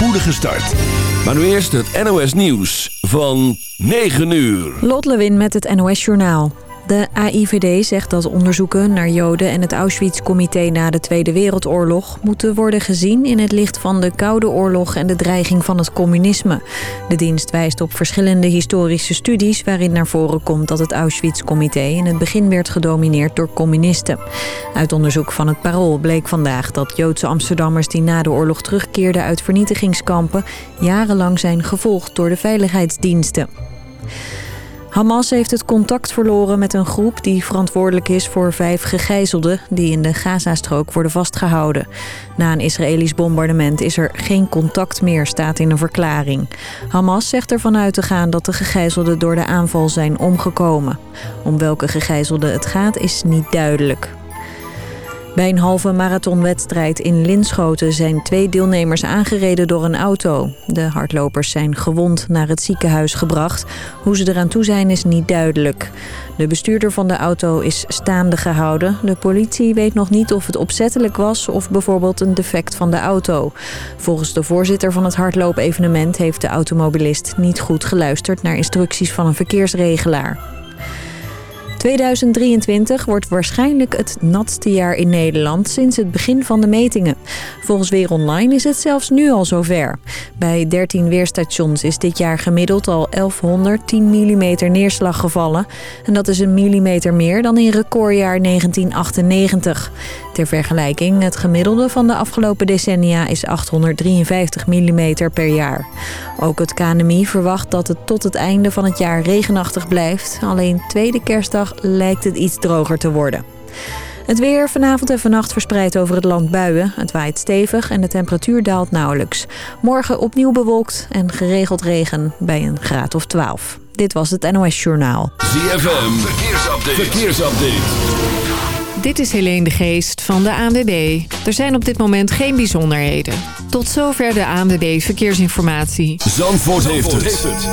spoedige start. Maar nu eerst het NOS Nieuws van 9 uur. Lot Lewin met het NOS Journaal. De AIVD zegt dat onderzoeken naar Joden en het Auschwitz-comité na de Tweede Wereldoorlog moeten worden gezien in het licht van de Koude Oorlog en de dreiging van het communisme. De dienst wijst op verschillende historische studies waarin naar voren komt dat het Auschwitz-comité in het begin werd gedomineerd door communisten. Uit onderzoek van het Parool bleek vandaag dat Joodse Amsterdammers die na de oorlog terugkeerden uit vernietigingskampen jarenlang zijn gevolgd door de veiligheidsdiensten. Hamas heeft het contact verloren met een groep die verantwoordelijk is voor vijf gegijzelden die in de Gazastrook worden vastgehouden. Na een Israëlisch bombardement is er geen contact meer, staat in een verklaring. Hamas zegt ervan uit te gaan dat de gegijzelden door de aanval zijn omgekomen. Om welke gegijzelden het gaat is niet duidelijk. Bij een halve marathonwedstrijd in Linschoten zijn twee deelnemers aangereden door een auto. De hardlopers zijn gewond naar het ziekenhuis gebracht. Hoe ze eraan toe zijn is niet duidelijk. De bestuurder van de auto is staande gehouden. De politie weet nog niet of het opzettelijk was of bijvoorbeeld een defect van de auto. Volgens de voorzitter van het hardloopevenement heeft de automobilist niet goed geluisterd naar instructies van een verkeersregelaar. 2023 wordt waarschijnlijk het natste jaar in Nederland sinds het begin van de metingen. Volgens Weer Online is het zelfs nu al zover. Bij 13 weerstations is dit jaar gemiddeld al 1110 mm neerslag gevallen. En dat is een millimeter meer dan in recordjaar 1998. Ter vergelijking, het gemiddelde van de afgelopen decennia is 853 mm per jaar. Ook het KNMI verwacht dat het tot het einde van het jaar regenachtig blijft. Alleen tweede kerstdag lijkt het iets droger te worden. Het weer vanavond en vannacht verspreidt over het land buien. Het waait stevig en de temperatuur daalt nauwelijks. Morgen opnieuw bewolkt en geregeld regen bij een graad of 12. Dit was het NOS Journaal. ZFM, verkeersupdate. verkeersupdate. Dit is Helene de Geest van de ANWB. Er zijn op dit moment geen bijzonderheden. Tot zover de ANWB Verkeersinformatie. Zandvoort, heeft, het.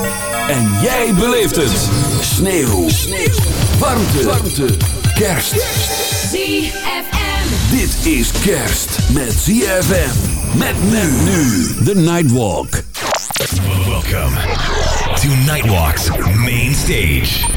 En jij beleeft het. Sneeuw. Sneeuw. Warmte. Warmte. Kerst. ZFM. Dit is kerst met ZFM. Met men nu. The Nightwalk. Welcome to Nightwalk's main stage.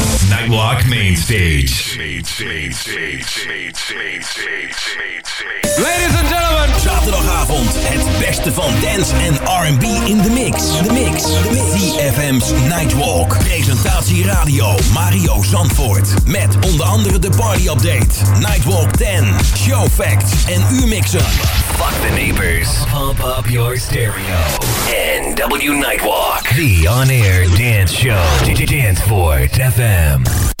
Nightwalk Main Stage. Ladies and gentlemen. Zaterdagavond het beste van dance en R&B in de mix. De mix. CFM's Nightwalk. Presentatie radio Mario Zandvoort. Met onder andere de party update. Nightwalk 10. Show facts en U-mixen. Fuck the neighbors. Pump up your stereo. NW Nightwalk. The on-air dance show. Danceport FM.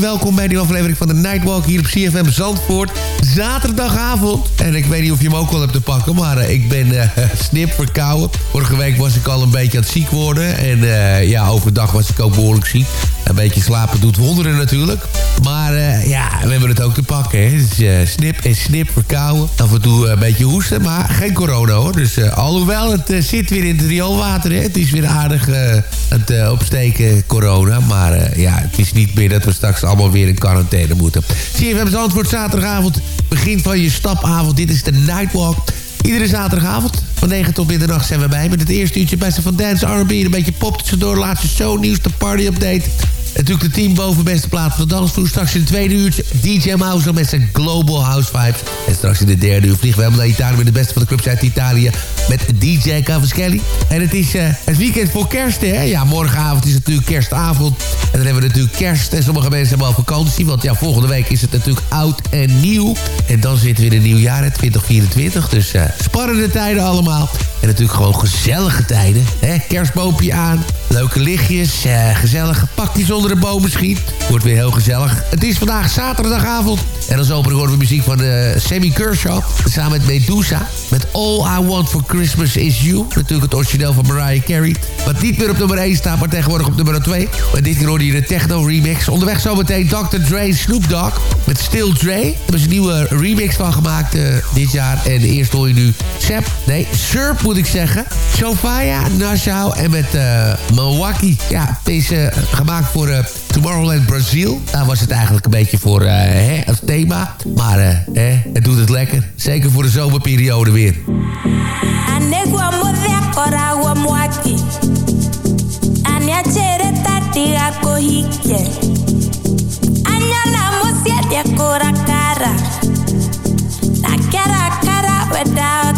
Welkom bij die aflevering van de Nightwalk hier op CFM Zandvoort. Zaterdagavond. En ik weet niet of je hem ook wel hebt te pakken, maar uh, ik ben uh, snip verkouden. Vorige week was ik al een beetje aan het ziek worden. En uh, ja, overdag was ik ook behoorlijk ziek. Een beetje slapen doet wonderen natuurlijk. Maar ja, we hebben het ook te pakken. Hè. Dus snip en snip verkouden. Af en toe een beetje hoesten, maar geen corona hoor. Dus alhoewel, het zit weer in het rioolwater. Hè. Het is weer aardig het opsteken corona. Maar ja, het is niet meer dat we straks allemaal weer in quarantaine moeten. CFM antwoord zaterdagavond. Begin van je stapavond. Dit is de Nightwalk. Iedere zaterdagavond van 9 tot middernacht zijn we bij. Met het eerste uurtje beste van dance, R&B. Een beetje pop tussendoor. Laatste show nieuws, de party update. Natuurlijk de team boven beste plaats van dansvloer. Straks in het tweede uurtje DJ Mouse met zijn Global House Vibes. En straks in de derde uur vliegen we helemaal naar Italië... met de beste van de clubs uit Italië met DJ Cavaschelli. En het is uh, het weekend voor kerst, hè? Ja, morgenavond is het natuurlijk kerstavond. En dan hebben we natuurlijk kerst. En sommige mensen hebben al vakantie. Want ja, volgende week is het natuurlijk oud en nieuw. En dan zitten we in een nieuw jaar, 2024. Dus uh, spannende tijden allemaal. En natuurlijk gewoon gezellige tijden. Hè? Kerstboompje aan, leuke lichtjes, uh, gezellige pakjes de boom misschien. Wordt weer heel gezellig. Het is vandaag zaterdagavond. En als opening horen we muziek van uh, Sammy Kershaw. Samen met Medusa. Met All I Want For Christmas Is You. Natuurlijk het origineel van Mariah Carey. Wat niet meer op nummer 1 staat, maar tegenwoordig op nummer 2. Maar dit keer hoorde je de techno remix. Onderweg zometeen Dr. Dre Snoop Dogg. Met Still Dre. Daar hebben ze een nieuwe remix van gemaakt uh, dit jaar. En eerst hoor je nu Sep. Nee, Surp moet ik zeggen. Sofia, Nassau en met uh, Milwaukee. Ja, uh, gemaakt voor uh, Tomorrowland Brazil. Daar was het eigenlijk een beetje voor hè, als thema. Maar hè, het doet het lekker. Zeker voor de zomerperiode weer. Cara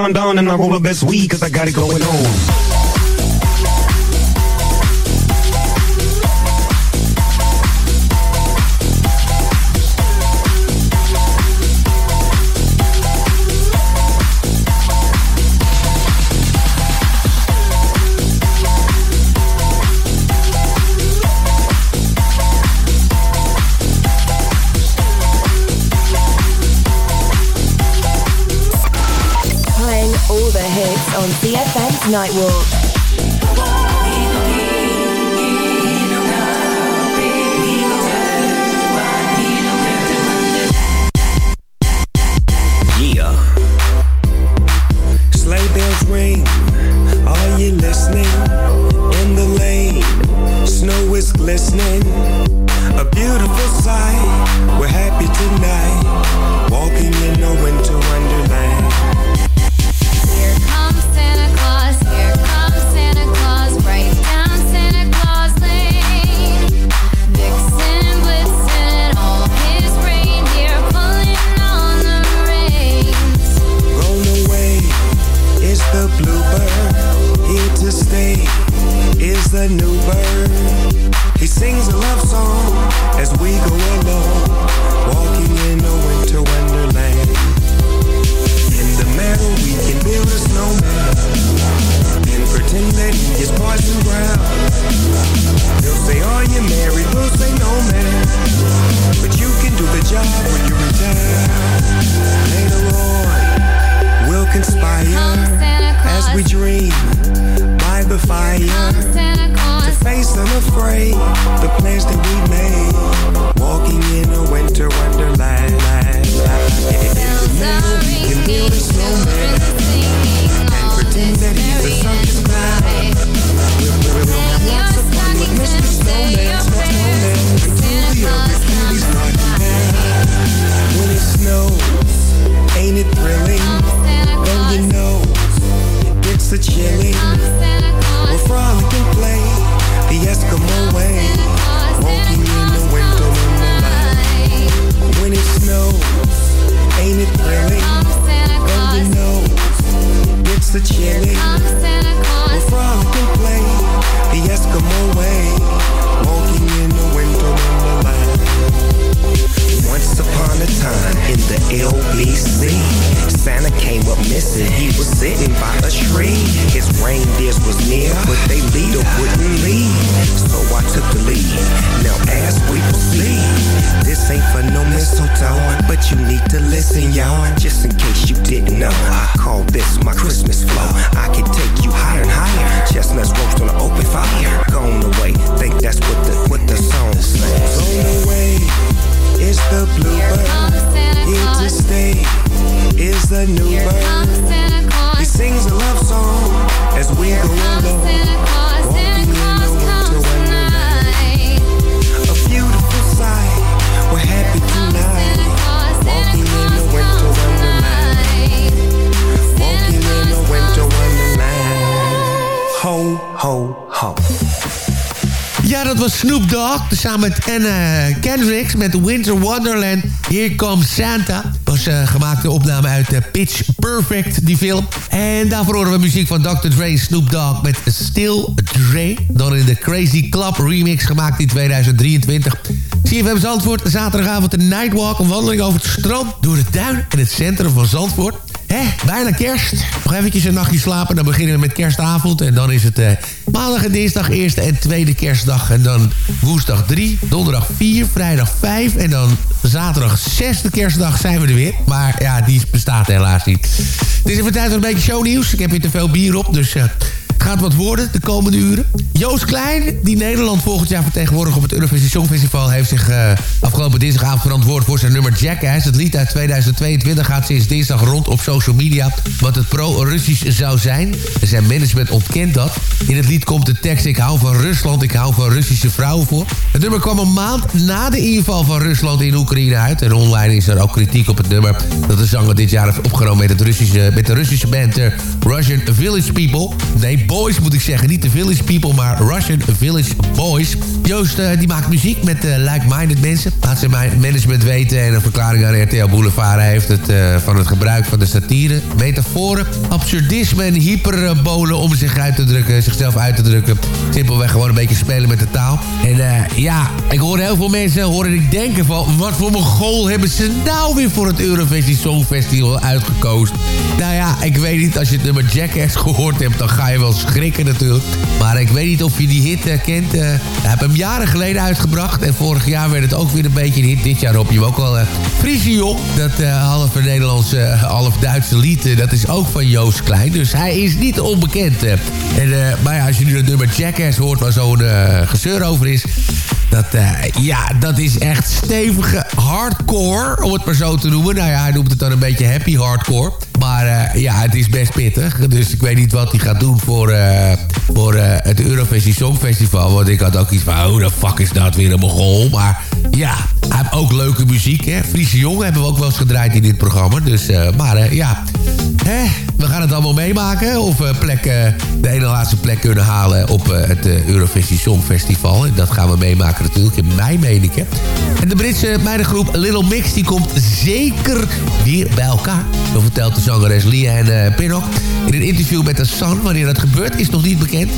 Sean Don and I roll the best weed cause I got it going on. Night War. Samen met Anna Kendricks met Winter Wonderland. Here Comes Santa. was uh, gemaakt de opname uit uh, Pitch Perfect, die film. En daarvoor horen we muziek van Dr. Dre Snoop Dogg met Still Dre. Dan in de Crazy Club remix gemaakt in 2023. CFM Zandvoort, zaterdagavond de Nightwalk. Een wandeling over het strand, door de duin en het centrum van Zandvoort. Hé, bijna kerst. Nog eventjes een nachtje slapen. Dan beginnen we met kerstavond. En dan is het eh, maandag en dinsdag eerste en tweede kerstdag. En dan woensdag 3, donderdag 4, vrijdag 5. En dan zaterdag zesde kerstdag zijn we er weer. Maar ja, die bestaat helaas niet. Het is even tijd voor een beetje shownieuws. Ik heb hier te veel bier op, dus... Uh, gaat wat worden de komende uren. Joost Klein, die Nederland volgend jaar vertegenwoordigt op het Eurovisie Songfestival... heeft zich uh, afgelopen dinsdagavond verantwoord voor zijn nummer Jackass. Het lied uit 2022 gaat sinds dinsdag rond op social media... wat het pro-Russisch zou zijn. Zijn management ontkent dat. In het lied komt de tekst... Ik hou van Rusland, ik hou van Russische vrouwen voor. Het nummer kwam een maand na de inval van Rusland in Oekraïne uit. En online is er ook kritiek op het nummer... dat de zanger dit jaar heeft opgenomen met, het Russische, met de Russische band Russian Village People. Nee, Boys moet ik zeggen. Niet de Village People, maar Russian Village Boys. Joost uh, die maakt muziek met uh, like-minded mensen. Laat ze mijn management weten en een verklaring aan RTL Boulevard heeft het uh, van het gebruik van de satire, metaforen, absurdisme en hyperbolen om zich uit te drukken, zichzelf uit te drukken. Simpelweg gewoon een beetje spelen met de taal. En ja, ik hoor heel veel mensen horen ik denken van, wat voor goal hebben ze nou weer voor het Eurovisie Songfestival uitgekozen? Nou ja, ik weet niet, als je het nummer Jackass gehoord hebt, dan ga je wel schrikken natuurlijk. Maar ik weet niet of je die hit uh, kent. Uh, heb hem jaren geleden uitgebracht. En vorig jaar werd het ook weer een beetje een hit. Dit jaar op je hem ook wel. Uh, dat uh, half Nederlandse, half Duitse lied. dat is ook van Joost Klein. Dus hij is niet onbekend. en, maar ja, als je nu het nummer Jackass hoort waar zo'n gezeur over is... Dat, ja, dat is echt stevige hardcore, om het maar zo te noemen. Nou ja, hij noemt het dan een beetje happy hardcore. Maar ja, het is best pittig. Dus ik weet niet wat hij gaat doen voor, voor het Eurovisie Songfestival. Want ik had ook iets van, oh, de fuck is dat weer een mogol. Maar ja, ook leuke muziek, hè. Friese hebben we ook wel eens gedraaid in dit programma. Dus, maar ja, hè, we gaan het allemaal meemaken. Of we plek, de ene laatste plek kunnen halen op het Eurovisie Songfestival. En dat gaan we meemaken natuurlijk in mei, meen ik. Hè. En de Britse meidengroep Little Mix die komt zeker weer bij elkaar. Zo vertelt de zangeres Leanne uh, Pinnock in een interview met The Sun. Wanneer dat gebeurt is nog niet bekend.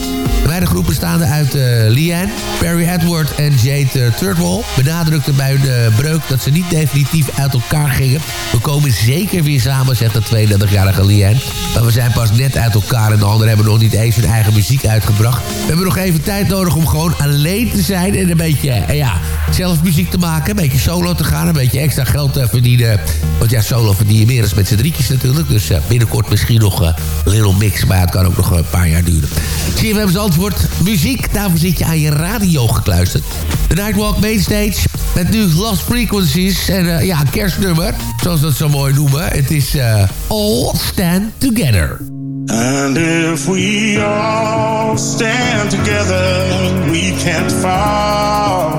De meidengroep bestaande uit uh, Perry Edward en Jade Turtwall... benadrukte bij hun breuk dat ze niet definitief uit elkaar gingen. We komen zeker weer samen, zegt de 32-jarige Leanne. Maar we zijn pas net uit elkaar en de anderen hebben nog niet eens hun eigen muziek uitgebracht. We hebben nog even tijd nodig om gewoon alleen te zijn en een beetje, ja, zelf muziek te maken. Een beetje solo te gaan, een beetje extra geld te verdienen. Want ja, solo verdien je meer dan met z'n drietjes natuurlijk. Dus binnenkort misschien nog uh, Little Mix. Maar het kan ook nog een paar jaar duren. CFM Zandvoort, muziek. Daarvoor zit je aan je radio gekluisterd. De Nightwalk Mainstage. Met nu Lost Frequencies. En uh, ja, kerstnummer. Zoals dat zo mooi noemen. Het is uh, All Stand Together. And if we all stand together, we can't fall.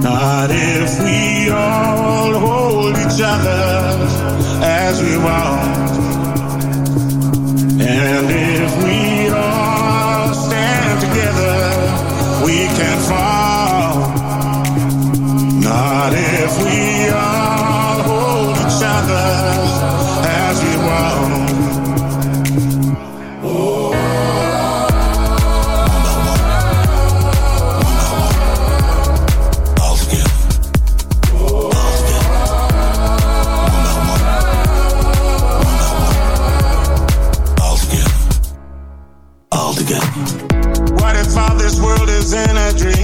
Not if we all hold each other as we walk. And if we all stand together, we can fall. What if we all hold each other as we walk? What if all this world is in a dream?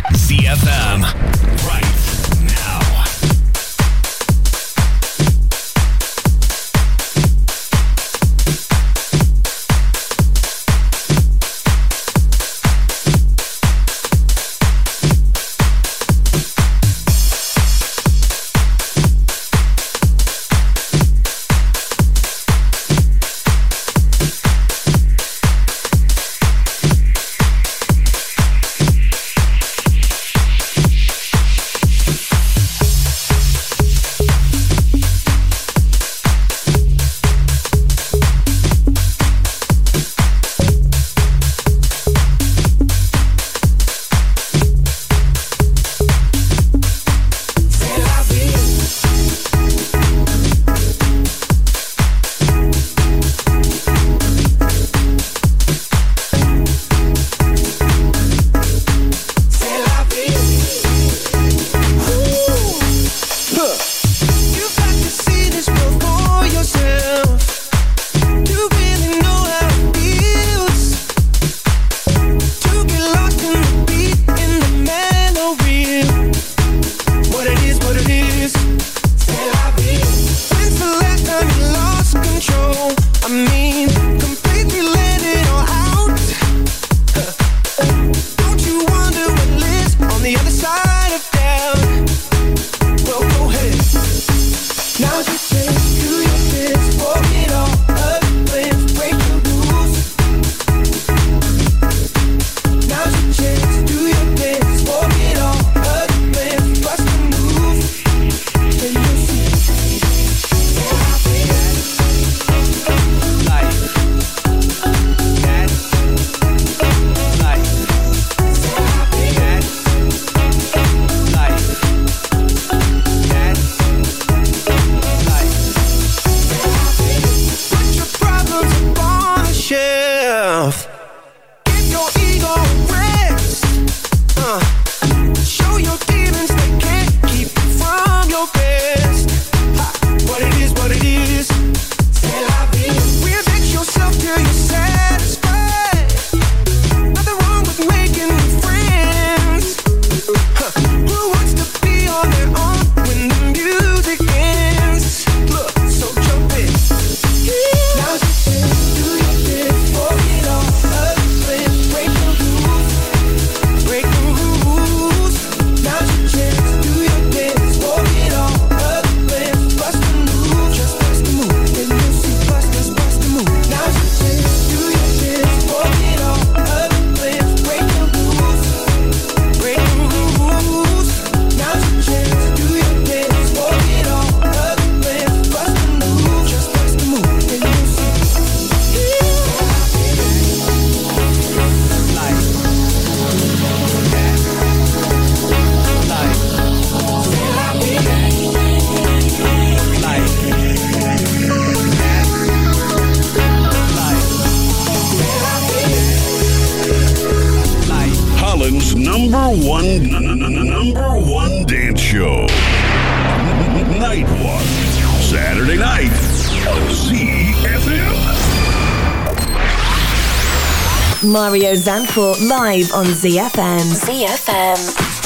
Newport live on ZFM. ZFM.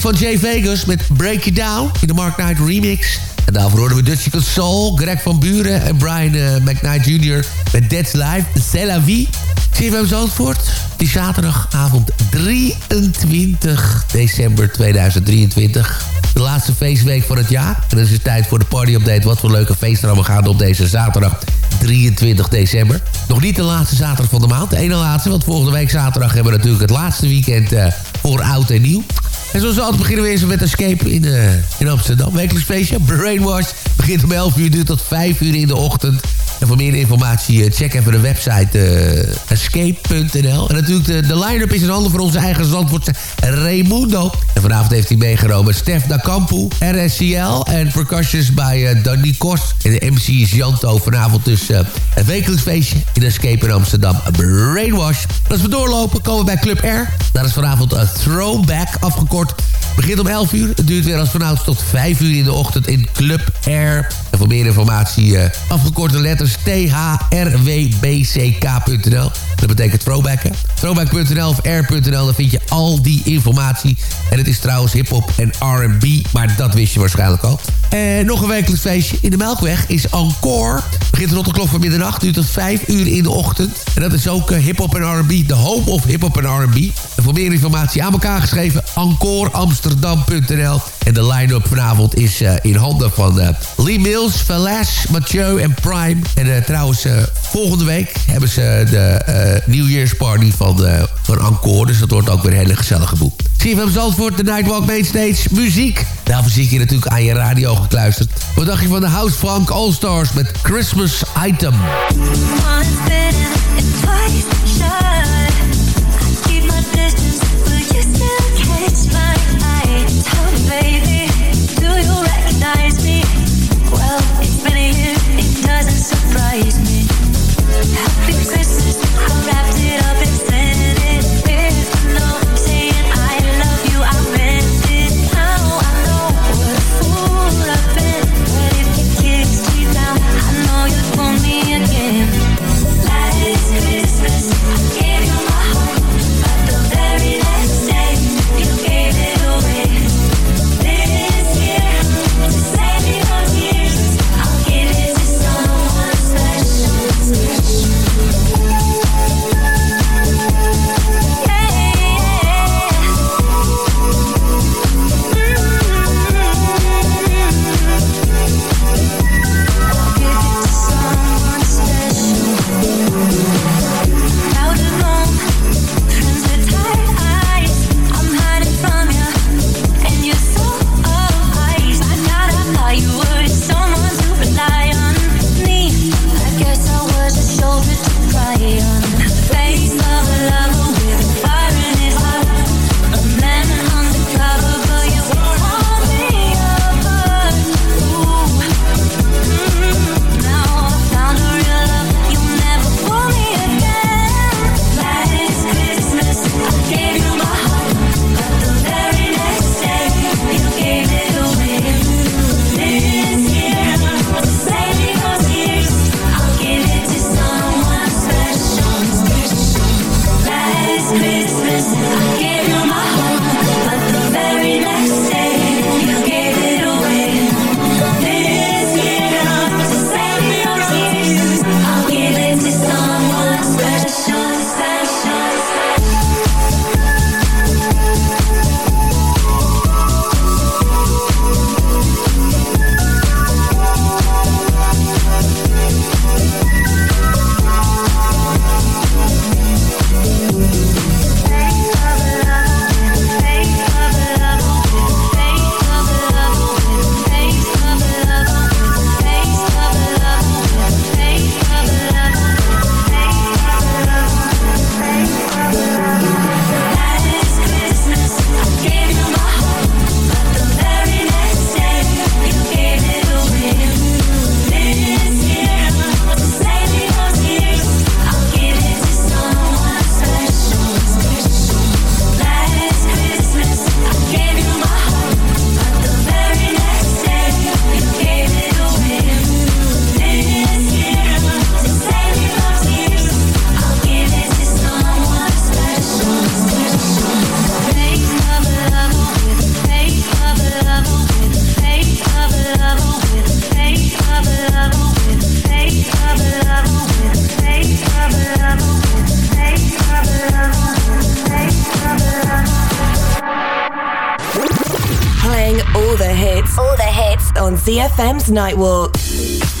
Van Jay Vegas met Break It Down in de Mark Knight remix. En daarvoor hoorden we Dutch Soul, Greg van Buren en Brian uh, McKnight Jr. met Dead's Life, C'est la vie. CFM Zandvoort, die zaterdagavond 23 december 2023. De laatste feestweek van het jaar. En dan is het tijd voor de party-update. Wat voor leuke feesten we gaan op deze zaterdag 23 december. Nog niet de laatste zaterdag van de maand. De ene laatste, want volgende week zaterdag hebben we natuurlijk het laatste weekend uh, voor oud en nieuw. En zoals altijd beginnen we eerst met Escape in, uh, in Amsterdam. Wekelijks feestje, Brainwash. Begint om 11 uur, duurt tot 5 uur in de ochtend. En voor meer informatie uh, check even de website uh, escape.nl. En natuurlijk de, de line-up is in handen voor onze eigen Zandvoortse Raimundo. En vanavond heeft hij meegenomen Stef Da Campo, RSCL en percussions bij Danny Kos. En de MC is Janto. Vanavond dus uh, het wekelijks feestje in Escape in Amsterdam. Brainwash. Als we doorlopen komen we bij Club R. Daar is vanavond een throwback afgekort. Begint om 11 uur. Het duurt weer als vanouds tot 5 uur in de ochtend in Club R. Voor meer informatie uh, afgekorte letters thrwbck.nl. Dat betekent throwbacken. Throwback.nl of r.nl, daar vind je al die informatie. En het is trouwens hip-hop en R&B, maar dat wist je waarschijnlijk al. En nog een wekelijks feestje in de Melkweg is Encore. Begint rond de klok van middernacht, duurt tot 5 uur in de ochtend. En dat is ook uh, hip-hop en R&B, de home of hip-hop en R&B. En voor meer informatie aan elkaar geschreven, encoreamsterdam.nl. En de line-up vanavond is uh, in handen van uh, Lee Mills, Valas, Mathieu en Prime. En trouwens, volgende week hebben ze de New Year's Party van, van Encore. Dus dat wordt ook weer een hele gezellige boek. CFM Zandvoort, de Nightwalk Mainstage, muziek. Daarvoor zie ik je natuurlijk aan je radio gekluisterd. Wat dacht je van de House Funk All Stars met Christmas Item? surprise hits. All the hits on ZFM's Nightwalk.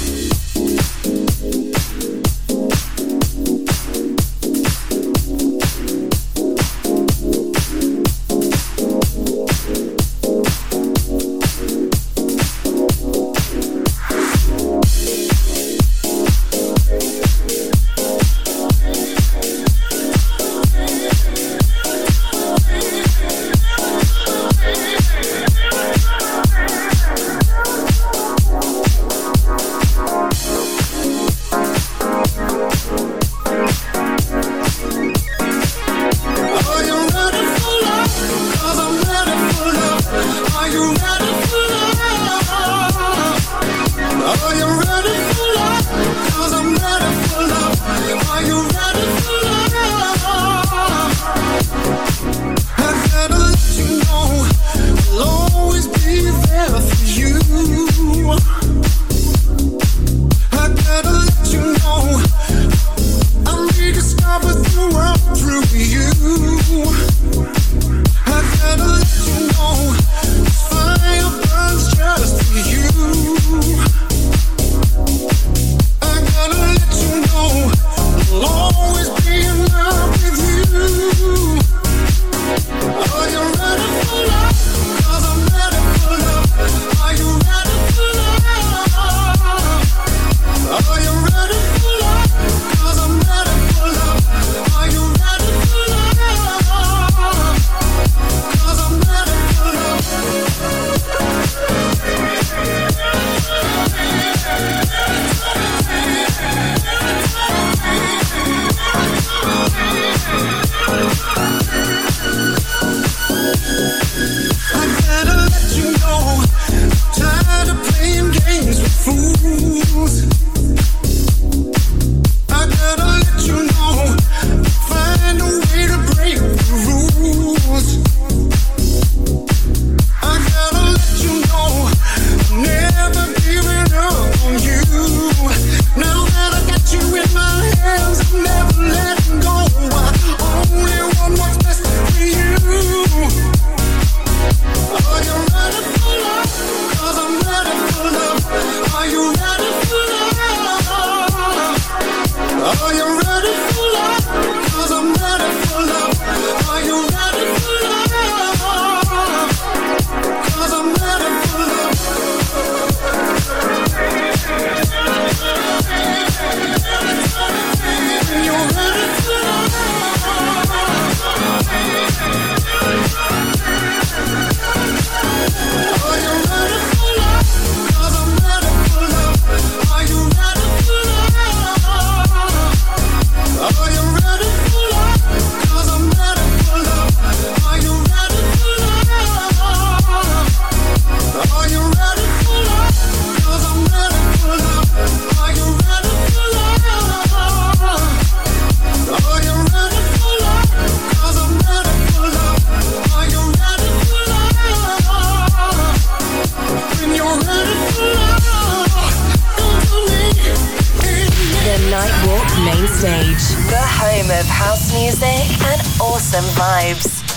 awesome vibes.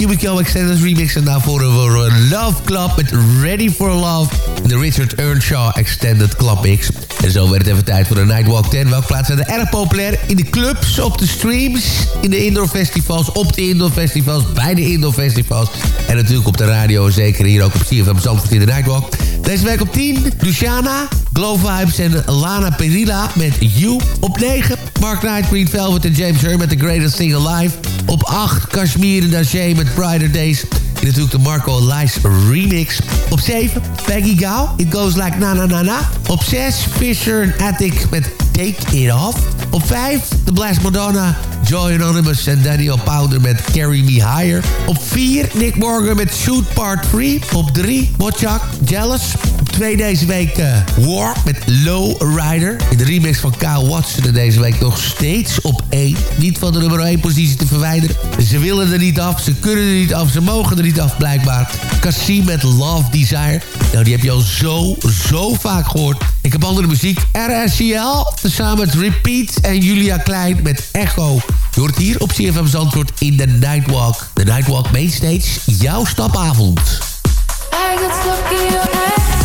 Cubico Extended remix. En daarvoor voor een Love Club met Ready for Love. De Richard Earnshaw Extended Club Mix. En zo werd het even tijd voor de Nightwalk 10. Welke plaatsen zijn er erg populair? In de clubs, op de streams, in de indoor festivals, op de indoor festivals, bij de indoor festivals. En natuurlijk op de radio, zeker hier ook op CFM Zandvoort in de Nightwalk. Deze week op 10, Luciana, Glow Vibes en Lana Perilla met You. Op 9, Mark Knight, Green Velvet en James Hurd met The Greatest Thing Alive. Op 8, Kashmir en Daché met Brighter Days. En natuurlijk de Marco Lice remix. Op 7, Peggy Gao, It Goes Like Na Na Na Na. Op 6, Fisher en Attic met Take It Off. Op 5, The Blast Madonna, Joy Anonymous en Daniel Powder met Carry Me Higher. Op 4, Nick Morgan met Shoot Part 3. Op 3, Mochak, Jealous. 2 deze week uh, War met Low Rider. In de remix van Kyle Watson deze week nog steeds op 1. Niet van de nummer 1 positie te verwijderen. Ze willen er niet af, ze kunnen er niet af, ze mogen er niet af blijkbaar. Cassie met Love Desire. Nou, die heb je al zo, zo vaak gehoord. Ik heb andere muziek. RSCL, samen met Repeat en Julia Klein met Echo. Je hoort hier op CFM Zandvoort in de Nightwalk. De Nightwalk Mainstage, jouw stapavond. I got stuck in your.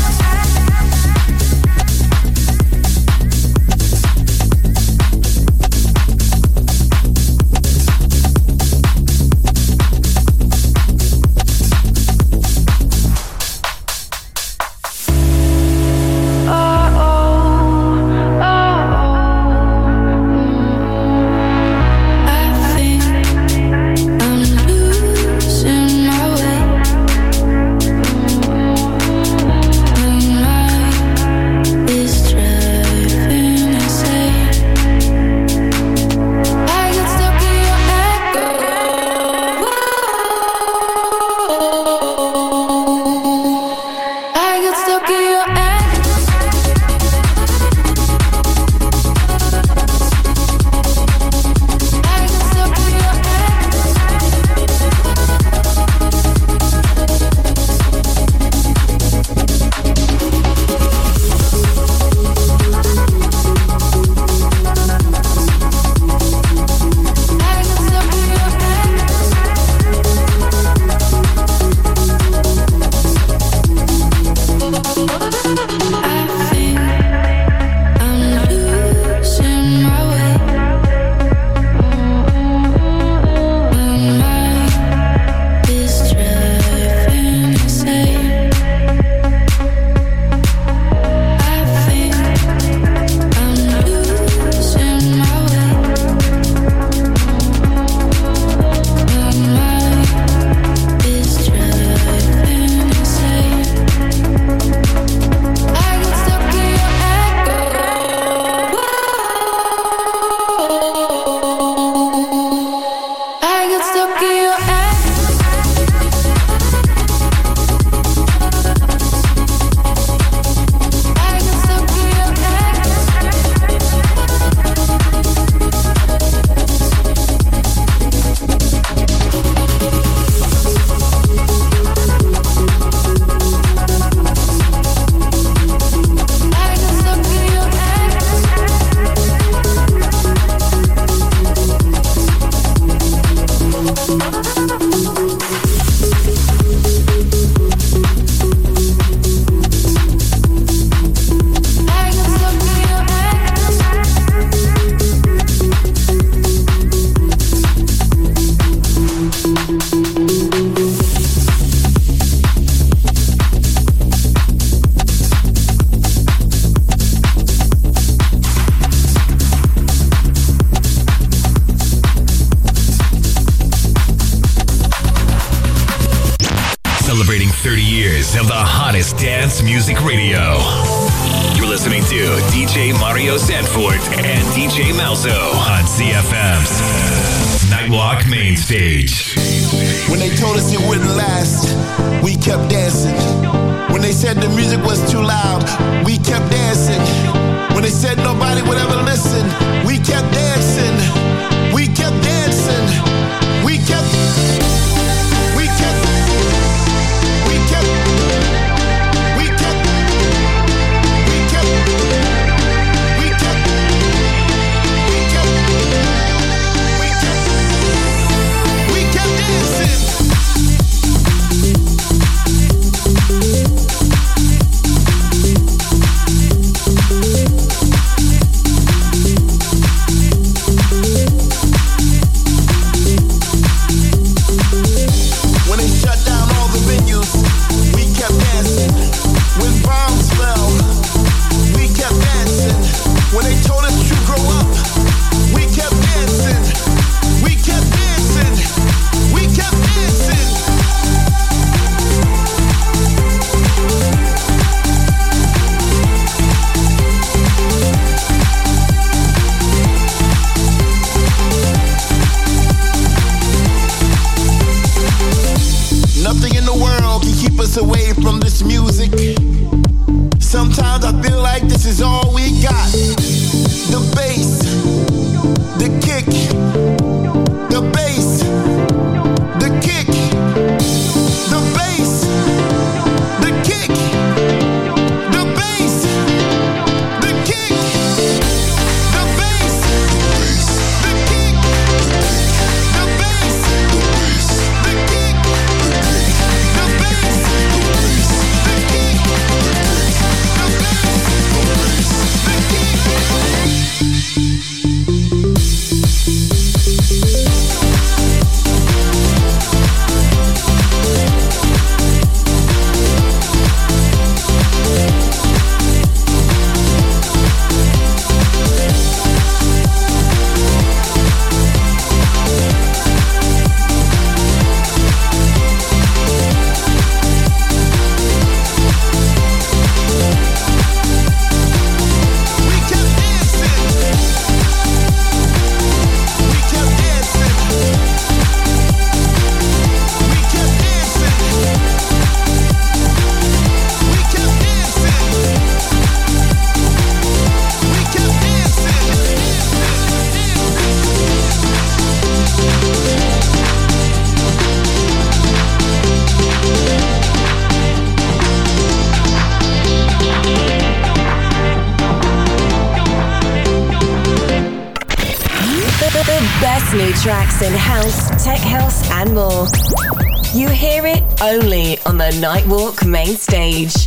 Walk Main Stage.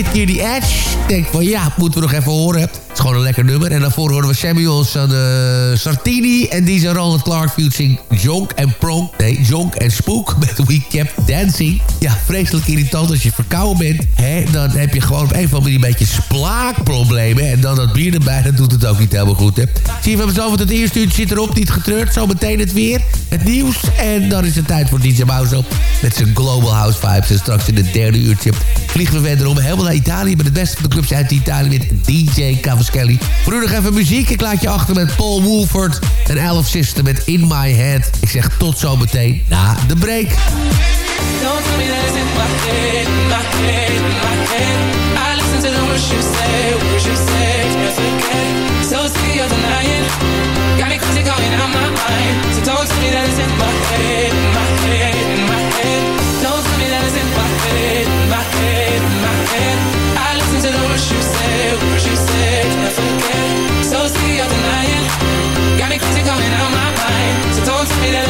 Dit keer die Edge. Ik denk van ja, moeten we nog even horen. Het is gewoon een lekker nummer. En daarvoor horen we Samuels de Sartini. En die zijn Ronald Clark featuring Jonk en Pronk. Nee, Jonk en Spook met We Kept Dancing. Ja, vreselijk irritant als je verkouden bent. Hè, dan heb je gewoon op een of andere manier een beetje splaakproblemen. En dan dat bier erbij, dat doet het ook niet helemaal goed. Hè. Zie je van mezelf, het eerste uurtje zit erop. Niet getreurd, zo meteen het weer. Het nieuws. En dan is het tijd voor DJ op. Met zijn Global House Vibes. En straks in het derde uurtje vliegen we verder om. Helemaal naar Italië. Met het beste van de clubs uit Italië. Met DJ Cavaschelli. Voor nu nog even muziek. Ik laat je achter met Paul Woolford. En Elf Sister met In My Head. Ik zeg tot zo meteen na de break. Don't that it's. I listen to the say, crazy calling out my mind. So don't tell me that it's in my head, in my head, in my head. Don't tell me that it's in my head, in my head, in my head. I listen to the words you say, words you say, can't forget. So sick of denying, got me crazy calling out my mind. So don't tell me that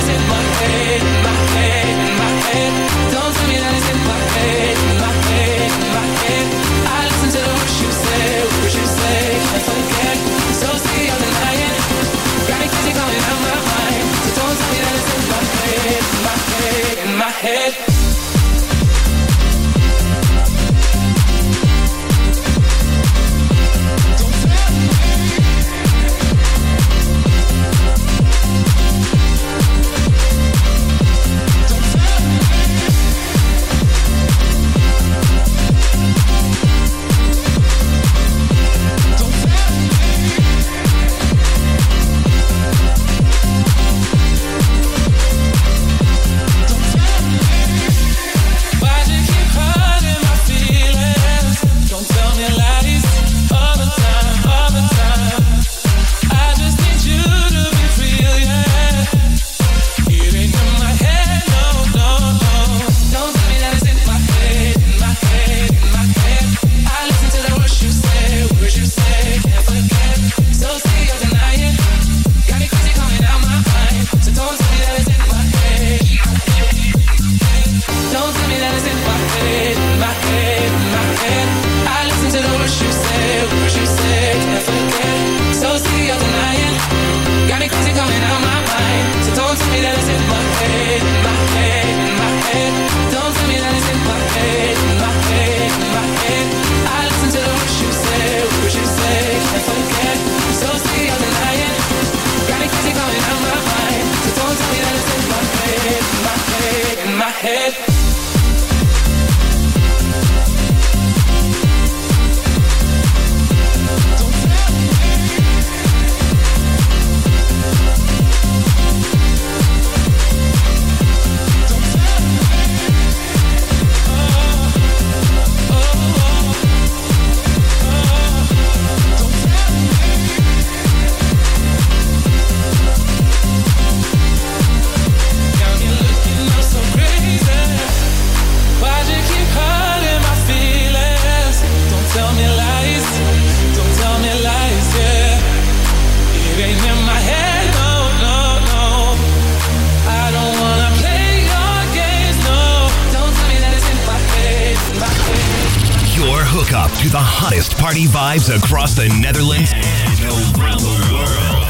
across the Netherlands and around the world.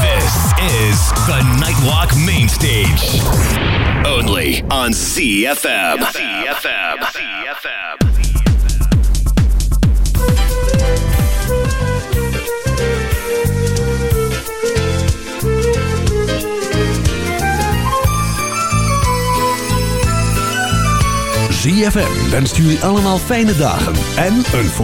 This is the Nightwalk Main Stage. Only on CFM. CFM. CFM. ZFM wenst jullie allemaal fijne dagen en een voorspoedig